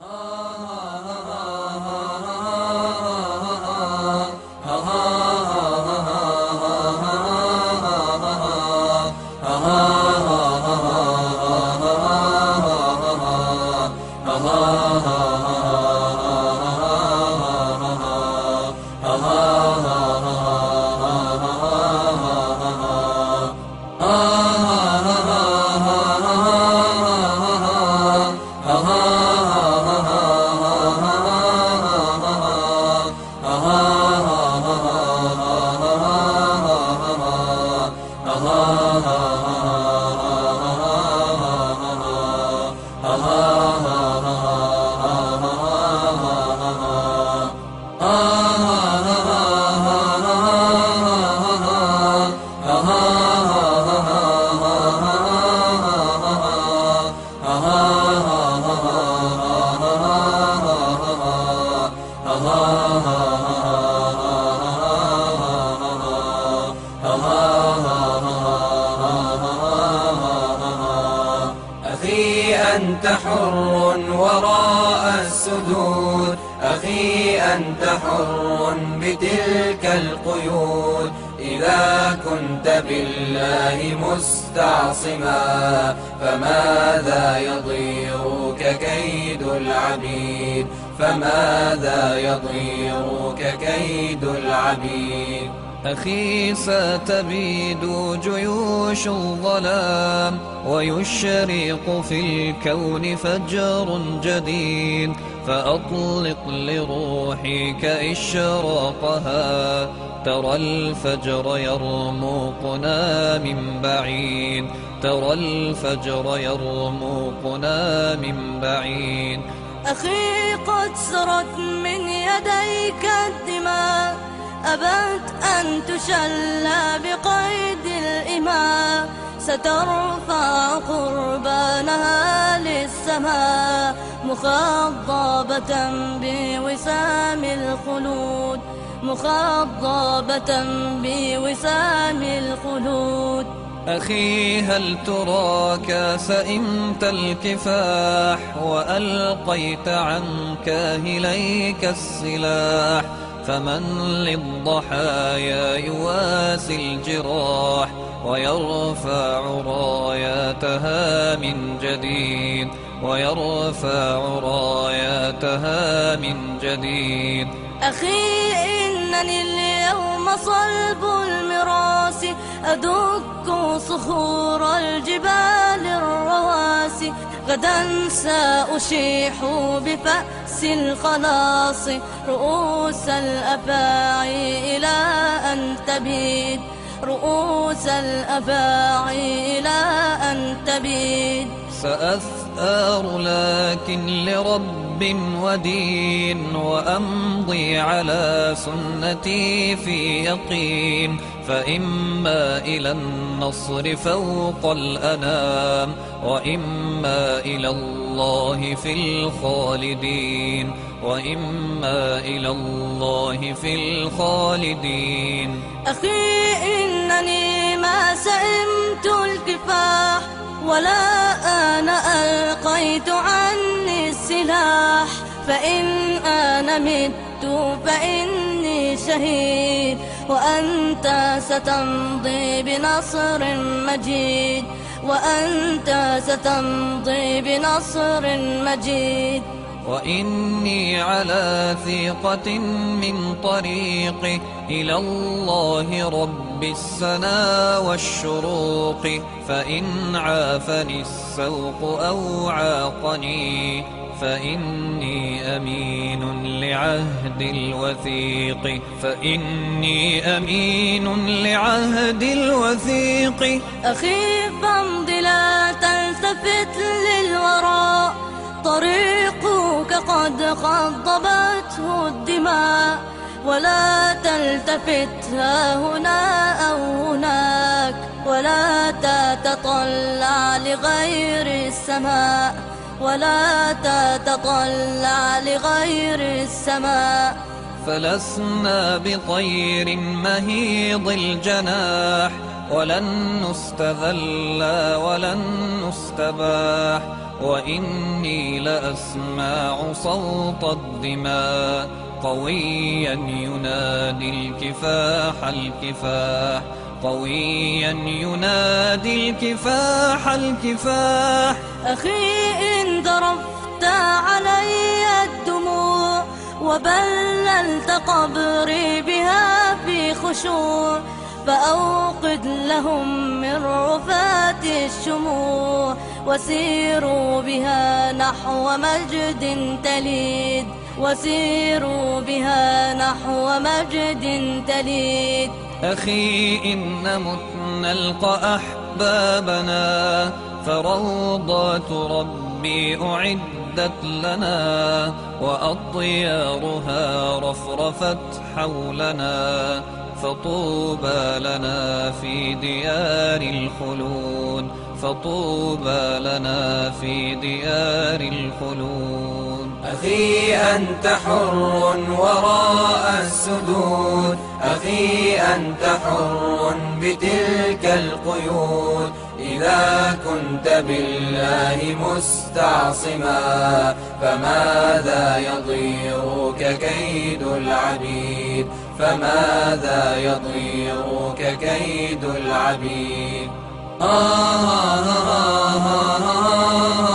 أخي أنت حر وراء السدود. أخي أنت حر بتلك القيود. إذا كنت بالله مستعصما فماذا يضيرك كيد العبيد؟ فماذا يضيرك كيد العبيد؟ أخي ستبيد جيوش الظلام ويشرق في الكون فجر جديد فأطلق لروحك إشراقها ترى الفجر يرموقنا من بعيد ترى الفجر يرموقنا من بعيد أخي قد سرت من يديك الدماء أبت أن تشلى بقيد الإماء سترفع قربانها للسماء مخضبة بوسام الخلود مخضبة بوسام الخلود. أخي هل تراك سئمت الكفاح وألقيت عن كاهليك السلاح؟ فمن للضحايا يواسي الجراح ويرفع راياتها من جديد ويرفع راياتها من جديد. أخي إنني اليوم صلب المراس أدك صخور الجبال الرواسي غدا سأشيح بفأس الخلاص رؤوس الأفاعي إلى أن تبيد. رؤوس الأفاعي إلى أن تبيد. سأثآر لكن لرب ودين وأمضي على سنتي في يقين فإما إلى النصر فوق الأنام وإما إلى الله في الخالدين وإما إلى الله في الخالدين. أخي إنني ما سئمت الكفاح ولا أنا ألقيت عني السلاح. فإن أنا مت فإني شهيد. وأنت ستمضي بنصر مجيد. وأنت ستمضي بنصر مجيد. وإني على ثقة من طريقي إلى الله رب السنا والشروق فإن عافني السوق أو عاقني فإني أمين لعهد الوثيق. فإني أمين لعهد الوثيق. أخي فامض لا تلتفت للوراء طريقك قد خضبته الدماء. ولا تلتفت ها هنا أو هناك ولا تتطلع لغير السماء ولا تتطلع لغير السماء. فلسنا بطير مهيض الجناح ولن نستذل ولن نستباح وإني لأسمع صوت الدماء. قويا ينادي الكفاح الكفاح. قويا ينادي الكفاح الكفاح. أخي إن ذرفت علي الدموع وبللت قبري بها في خشوع فأوقد لهم من رفات الشموع وسيروا بها نحو مجد تليد. وسيروا بها نحو مجد تليد. أخي إن مت نلقى أحبابنا فروضات ربي أعدت لنا وأطيارها رفرفت حولنا فطوبى لنا في ديار الخلود فطوبى لنا في ديار الخلود. أخي أنت حر وراء السدود أخي أنت حر بتلك القيود إذا كنت بالله مستعصما فماذا يضيرك كيد العبيد فماذا يضيرك كيد العبيد آه آه آه آه آه